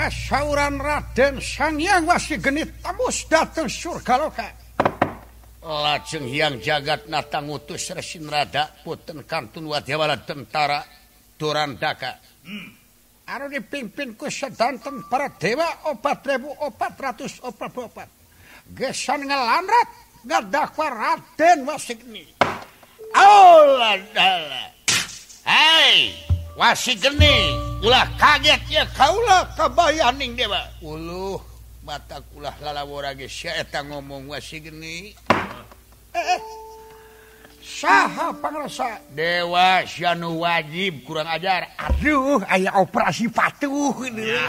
kasauran Raden Sang Hyang Wasigeni tembus dhateng surga loka. Lajeng Hyang Jagat Nata ngutus Resinrada puten kantun wadiawala tentara Durandaka. Hmm. Aru dipimpin ku sedanten para dewa opat ribu opat ratus opat opat. Gesan ngelanrat ngedakwa Raden Wasi Geni. Aulah dala. Hei, Wasigeni. ulah kaget ya kaulah kabayaning dewa uluh mata kulah lalawara ge eta ngomong wa geni. Eh, eh, saha pangrasa? Dewa syanu wajib kurang ajar. Aduh aya operasi patuh ya.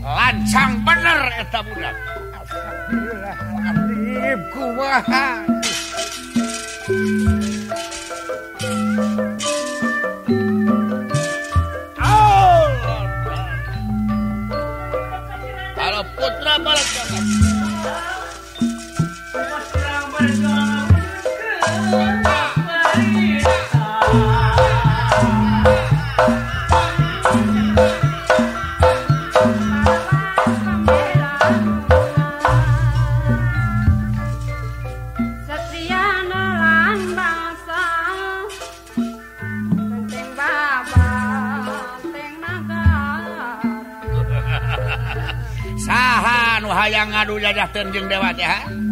lancang bener eta budak. Astagfirullahaladzim kumaha Thank you. jeung Dewa jahat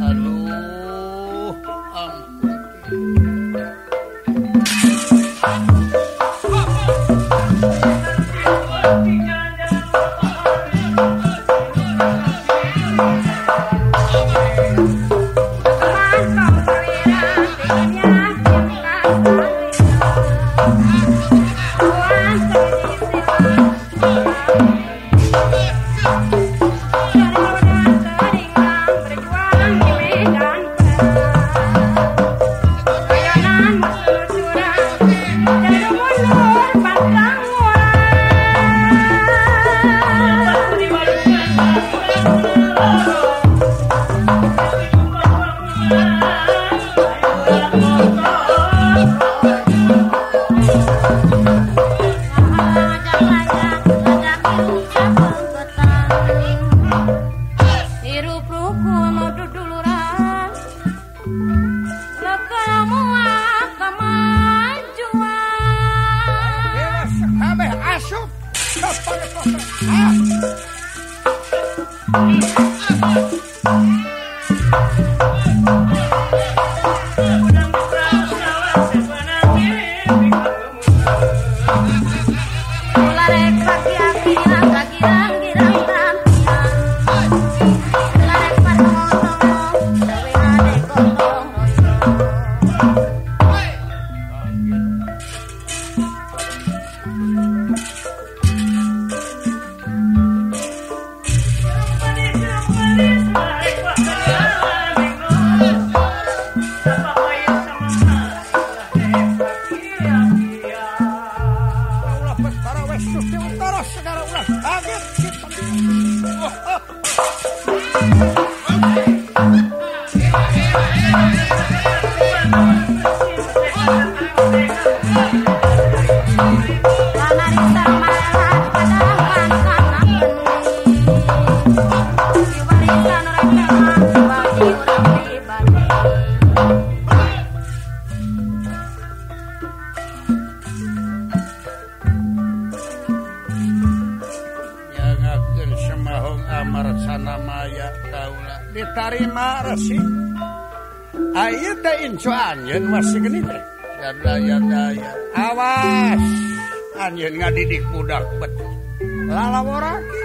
Ah! anjing masih gini deh. Daya daya awas! Anjing nggak didik budak bet. Lala waraki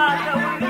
Chicago.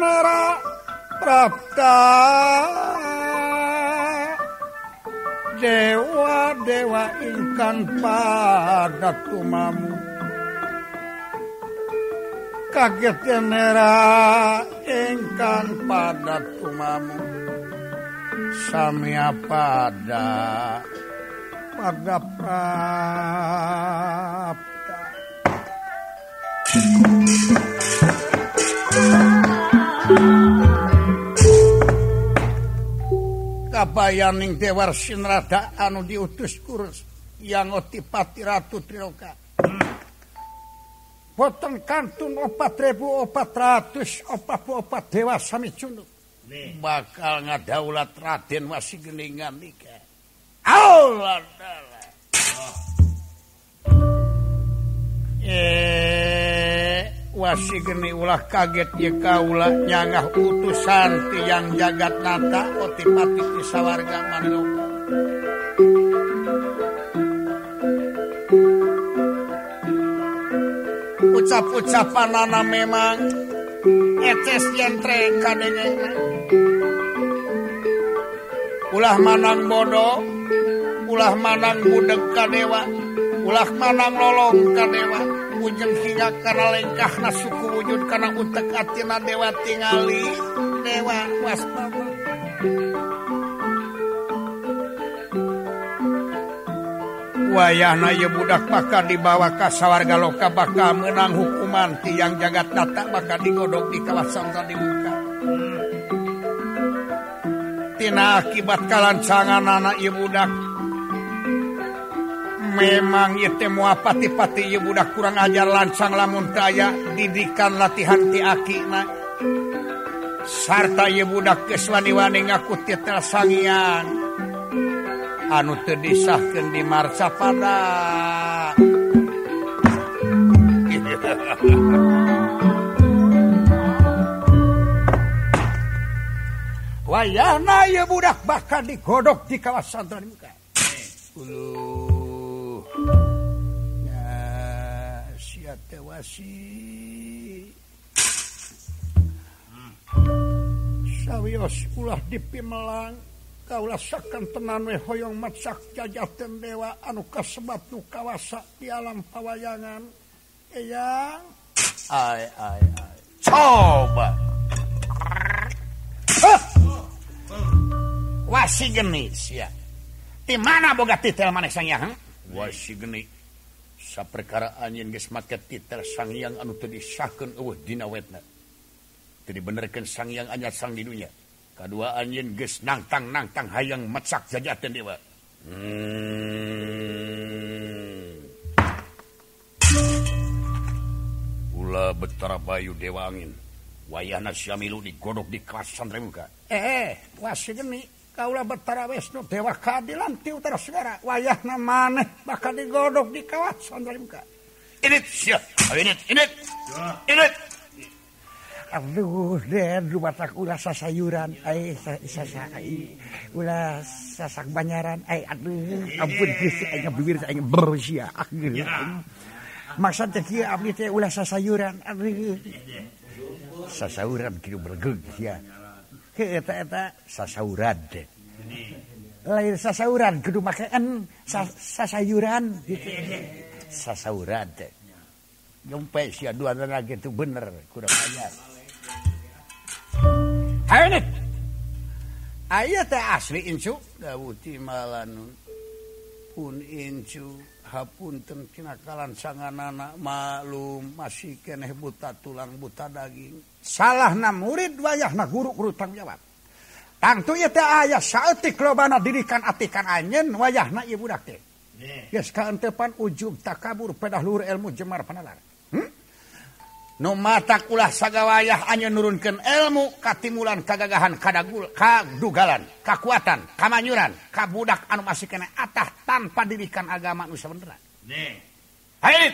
nara prapta dewa-dewa ingkan pada tumamu. Kaget nara ingkan pada tumamu. Samia pada pada prapta. Kabayaning dewar sinrada anu diutus kurus yang otipati ratu triloka. Boten kantun opat ribu opat ratus opat opat dewa sami cunduk bakal ngadaulat Raden masih geningan nika Allah eh wasi geni ulah kaget ya kaulah nyangah utusan tiang jagat nata otipati sawarga manung ucap-ucapan anak memang etes yentre kadenge ulah manang bodoh ulah manang budeg kadewa ulah manang lolong kadewa wujud hingga karena lengkah na suku wujud karena utekatinan dewa tingali. Dewa waspada. Wayahna ye budak bakal dibawa ke sawarga loka bakal menang hukuman tiang jagat tata bakal digodok di kawasan tadi muka tina akibat kalancangan anak ye budak. memang mua pati-pati budak kurang ajar lancang lamuntaya didikan latihan tiki sarta ye budak keswani-wani ngaku titel sangian anu terdisahkan di marsa pada. Wayana ye budak bakal digodok di kawasan termuka eh, Ulu. tewasi Sawios ulah dipimelang kaulasakan tenan we hoyong macak jajaten dewa anu kasebat nu kawasa di alam pawayangan eyang ai ai ai coba wasi genis ya di ¡Ah! mana boga titel maneh sang yang ¿eh? hmm? wasi genis saperkara anjin ges make titer sangyang anu teu disahkeun eueuh dina wetna. Teu dibenerkeun sangyang anyar sang di dunya. Kadua anjin geus nangtang-nangtang hayang macak jajaten dewa. Hmm. Ula betara bayu dewa angin. Wayahna siamilu digodok di kelas santri muka eh, eh wasi geni. Kaulah Betara Wisnu Dewa keadilan ti utara segera wayahna maneh bakal digodok di kawasan Zalimka. Init sia, init, init, init. Aduh, den batak ulah sayuran, ai sasa ai ulah sasak banyaran, ai aduh ampun gusti, ay, bibir ai bersia akhir. Maksud teh kieu abdi teh ulah sasayuran, aduh. Sasayuran kieu bergeg, sia. Ya. Ke eta eta sasauran. Lain sasauran kudu makan sasayuran gitu. Sasauran deh. Nyompe sia dua lagi itu bener kurang banyak. Aya teh asli incu dawuti malanun pun incu hapun tentkinakalan sangan anak maklum masih keneh buta tulang buta daging. Salah na murid wayah na guru tang jawab. Tangtu aya saeutik lobana dirikan atikan anyen wayah na ibu dakte yes kaantepan ujung takabur pedah luhur ilmu jemar penalar No matakulah saga sagawayah hanya nurunkan ilmu katimulan kagagahan kadagul kadugalan kekuatan kamanyuran kabudak anu masih kena atah tanpa didikan agama nu sebenarnya. Nih. Haid.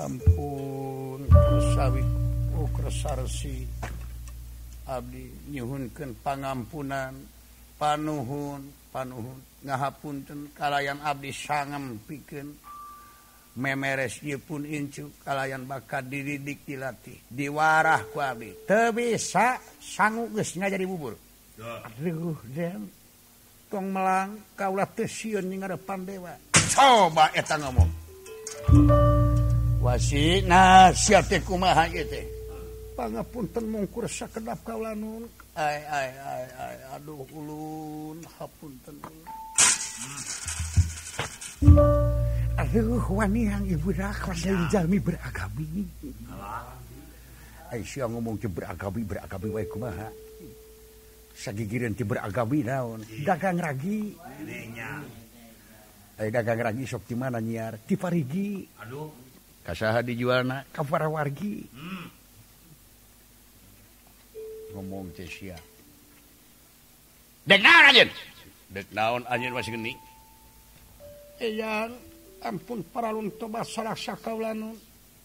Ampun kersawi oh abdi nyuhunkeun pangampunan panuhun panuhun ngahapunten kalayan abdi sangem pikeun memeres pun incu kalayan bakat diridik dilatih diwarah kuabi teu bisa sanggup geus jadi bubur. Aduh dem. Tong melang kaulah teu sieun ning dewa. Coba eta ngomong. Wasi nasihat teh kumaha ieu teh? Pangapunten mungkur sakedap kaula nun. Ay ay ay aduh ulun hapunten. Ten hmm. Aduh, wani yang ibu rakas dari jalmi beragabi. Aisyah ngomong ke beragabi, beragabi wae kumaha. Sagigireun ti beragabi naon. Dagang ragi. Ayo dagang ragi sok di mana nyiar? Ti parigi. Aduh. Kasaha dijualna ka para wargi. Hmm. Ngomong teh sia. Dek naon anjeun? Dek naon anjeun masih geni. Eyang. ampun paralun toba salah kaulan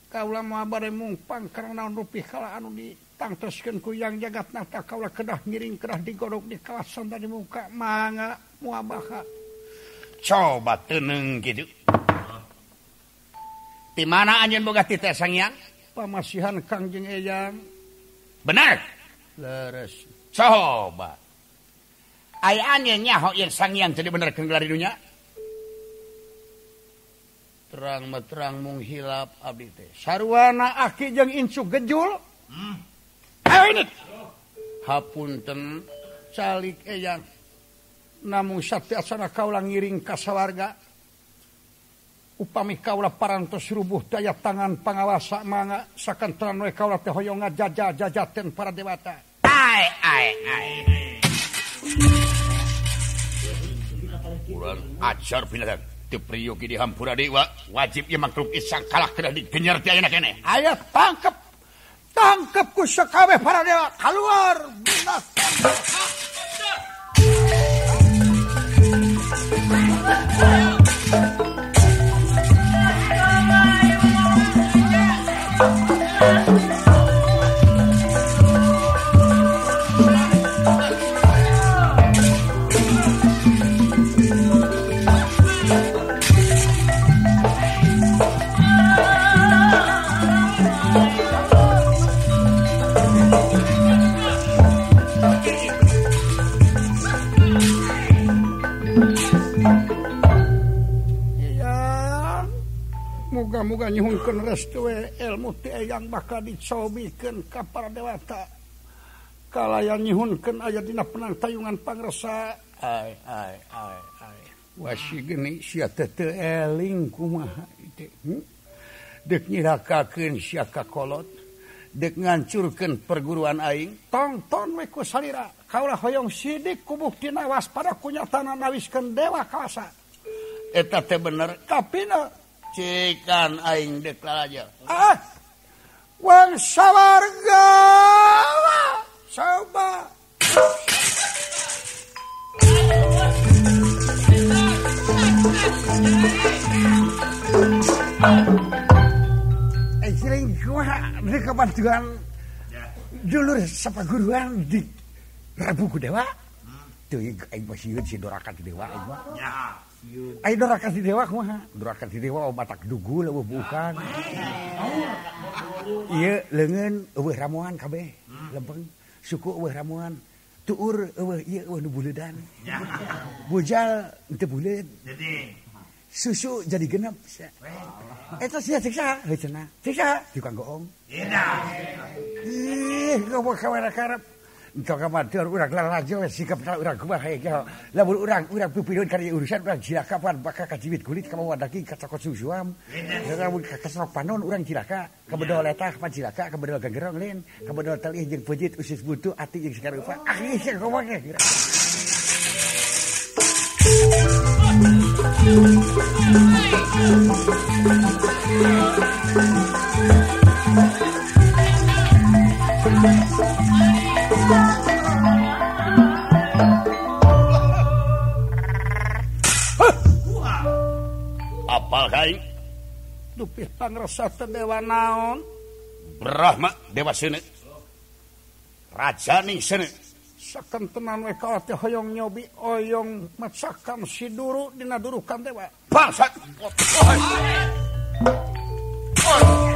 kaula bare mungpang karena rupi kala anu ditangteskeun ku yang jagat nata kaula kedah ngiring kedah digorok di kawasan tadi muka manga muabaha coba teneng gitu di mana anjeun boga titeh sangyang pamasihan kangjeng eyang. Benar leres. Coba. Ay anjeun nyaho yang sangyang jadi bener keun gelar dunya? Dunia terang meterang mung hilap abdi teh sarwana aki jeung incu gejul hmm. ayo ini hapunten calik eyang namun asana kaulah ngiring ka sawarga upami kaulah parantos rubuh daya tangan pengawasa manga sakan tenan we kaulah teh hoyong ngajaja jajaten para dewata. Ai ai ai. Kurang ajar binatang. di Hampura Dewa wajib ieu makhluk isang kalah dinyar aya Tangkep. Ku sakabeh para dewa. Keluar binasa muga nyihunkan restu ilmu yang bakal dicobikeun ka para dewata kalayan nyuhunkeun aya dina penang tayungan pangresa Ai ai ai ai. wasi geni sia tete eling kumaha itu hmm? dek nyirakakeun sia kakolot dek ngancurkeun perguruan aing tongton we ku salira kaula hoyong sidik kubuktina waspada kunyatana nawiskeun dewa kawasa eta teh bener kapina cikan aing dek aja ah wan sawarga coba Eh, sering kuah di kemajuan dulur sepaguruan di Rabu Kudewa. Hmm. Tuh, aing masih si dorakan Kudewa. Aing, Ayo dorakan si dewa kumaha? Dorakan si dewa oh, batak dugu eueuh bukan. Ah, iya leungeun eueuh ramuan kabeh. Lempeng suku eueuh ramuan. Tuur eueuh ieu eueuh nu buleudan. Bujal teu buleud. Jadi susu jadi genep. Eta sia siksa heuteuna. Siksa tukang goong. Ih, goblok kawarek-karep. karep. Entah urang lalajo sikap urang kumaha ya. Lamun urang urang pipirun kali urusan urang cilaka pan bakal kacibit kulit kamu wadaki kacokot susuam. Lamun kasrok panon urang cilaka kabedol letah pan cilaka kabedol gagerong lain kabedol telih jeung pejit usus butuh ati jeung sikarupa. Ah ieu sih kumaha kira. Dewa naon. Brahma Dewa sene Rajaning sene sakentenan we kawate hoyong nyobi oyong macakan si duru dina durukan dewa. Bangsat Oh,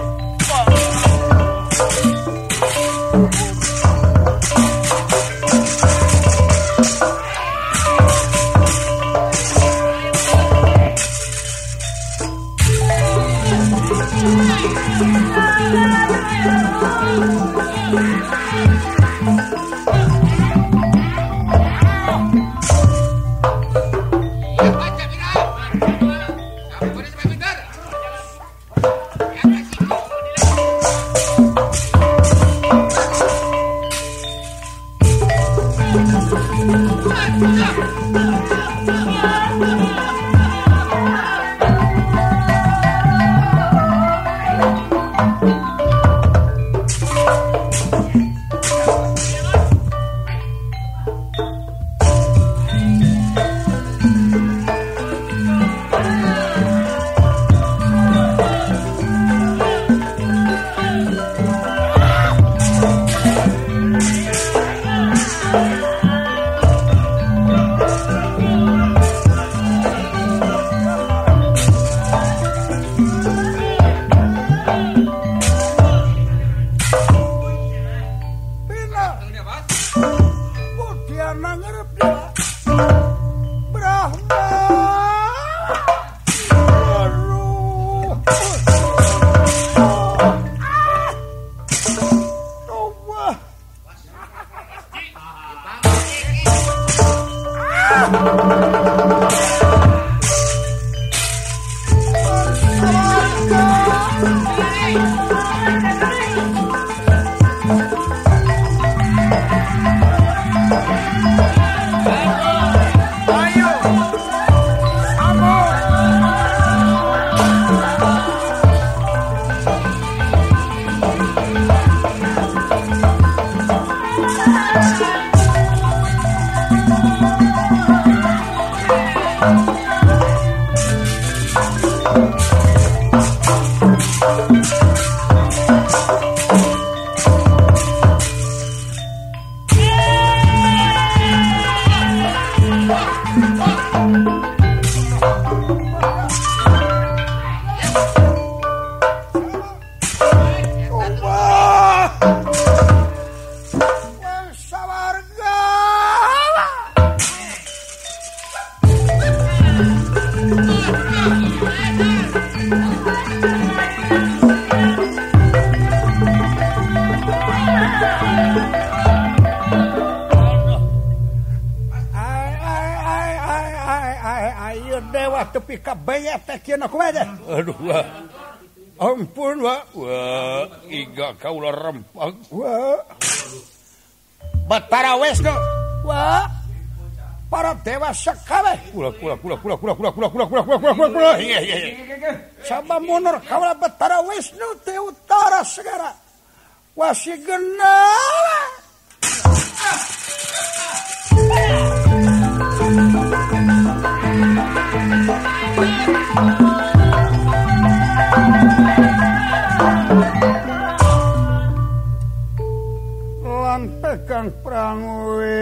buat para we para dewa sekali sama munur kawal Betara Wisnu di utara segera wasi genal kang pranguwe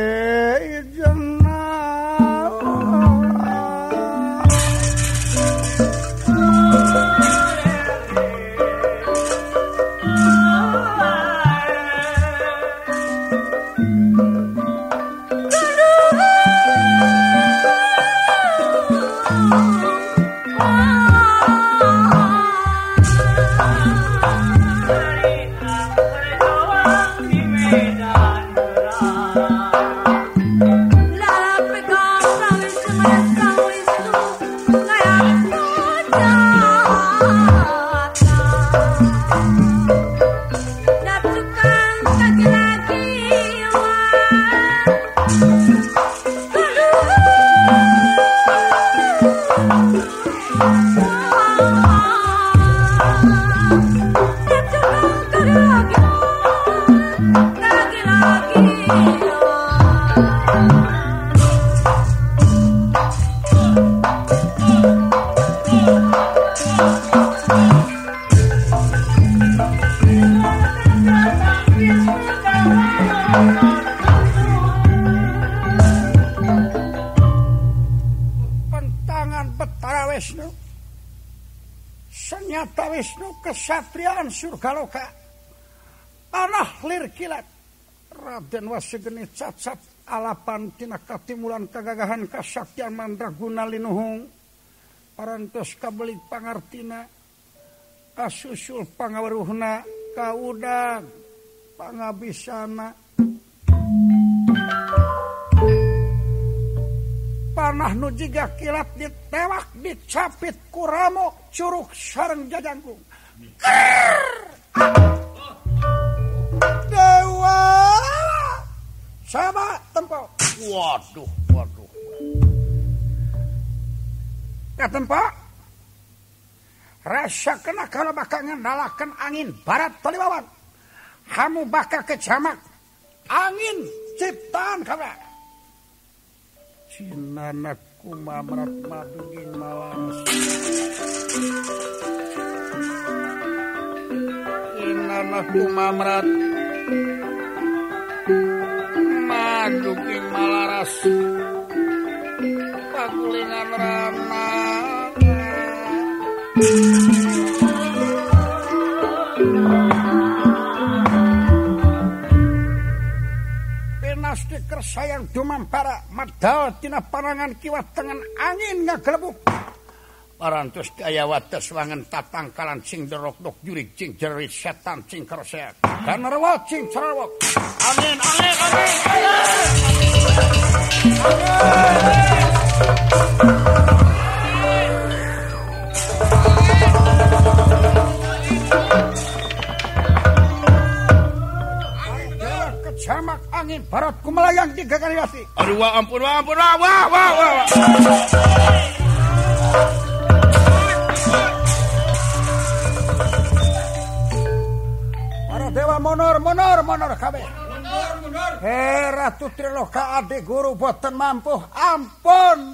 loka-loka tanah lir kilat. Raden wasegeni cacat alapan tina katimulan kagagahan kasaktian mandraguna linuhung. Parantos kabelik pangartina. Kasusul pangawaruhna kaudag pangabisana. Panah nu jiga kilat ditewak dicapit kuramo curug sareng jajanggung. Dewa. Sama tempo. Waduh waduh. Ya tempo. Rasa kena kalau bakal ngendalakan angin barat talibawan. Kamu bakal kejamak. Angin ciptaan kamu. Cinana kumamrat maduging malas anakku mamrat. Maduking malaras. Pakulingan rama Pinasti kersayang dumampara madal tina panangan kiwat tengen angin ngagelebuk Parantos kaya wates wangen tatangkalan sing derok-dok jurik sing jerit setan sing kerset. Dan merawat sing cerawat. Amin, amin, amin, amin. Kejamak angin baratku melayang tiga kali wasi. Aduh, ampun, ampun, wah, wah, wah, wah. Ratu Triloka adik guru boten mampu ampun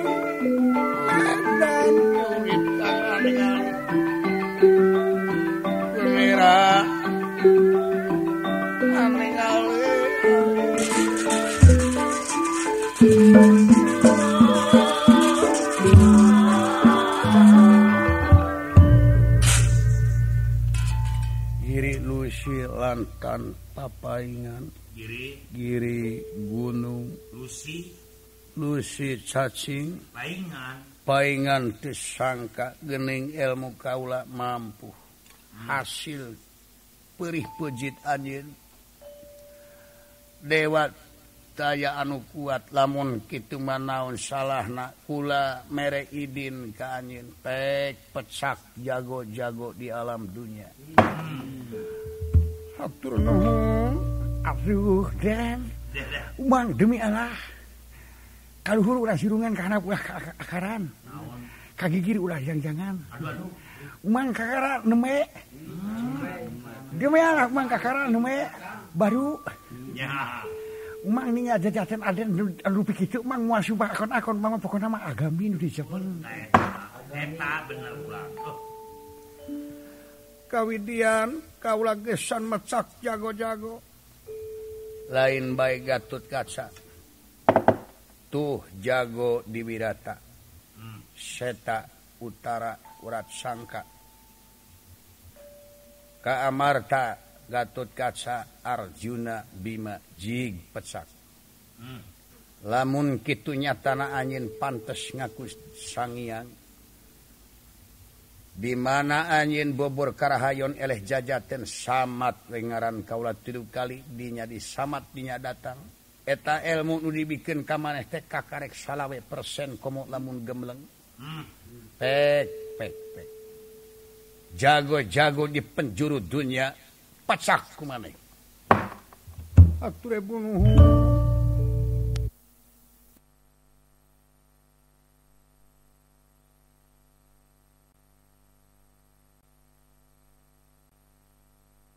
hutan papaingan. Giri. Gunung. Lucy Lusi cacing. Paingan. Disangka gening ilmu Kaula mampu. Hmm. Hasil perih pejit anjir dewa daya anu kuat lamun gitu manaun salahna kula mere idin ke anjin pek pecak jago-jago di alam dunia. Hmm. Abang demi Allah. Kalhur ulah sirungan karena ulah akaran Kagigir ulah yang jangan umang kakara neme. Demi Allah umang kakara neme. Baru. Umang ini aja jaten ada lu pikir itu umang sumpah akon akon mama pokoknya mah agami nu di Eta bener ulang. Oh. kawidian kaula gesan mecak jago-jago. Lain baik Gatut kaca. Tuh jago di wirata. Hmm. Seta utara urat sangka. Ka Amarta Gatut kaca Arjuna Bima jig pecak. Hmm. Lamun kitunya tanah angin pantes ngaku sangian dimana anjin bobor Karahayon eleh jajaten samat pengaran kaula tidur kali dinya di samat dinya datang. Eta elmu nu dibikin ka maneh teh kakarek salawe persen komo lamun gemleng hmm. pek pek pek. Jago-jago di penjuru dunia pacak ku maneh ature bunuh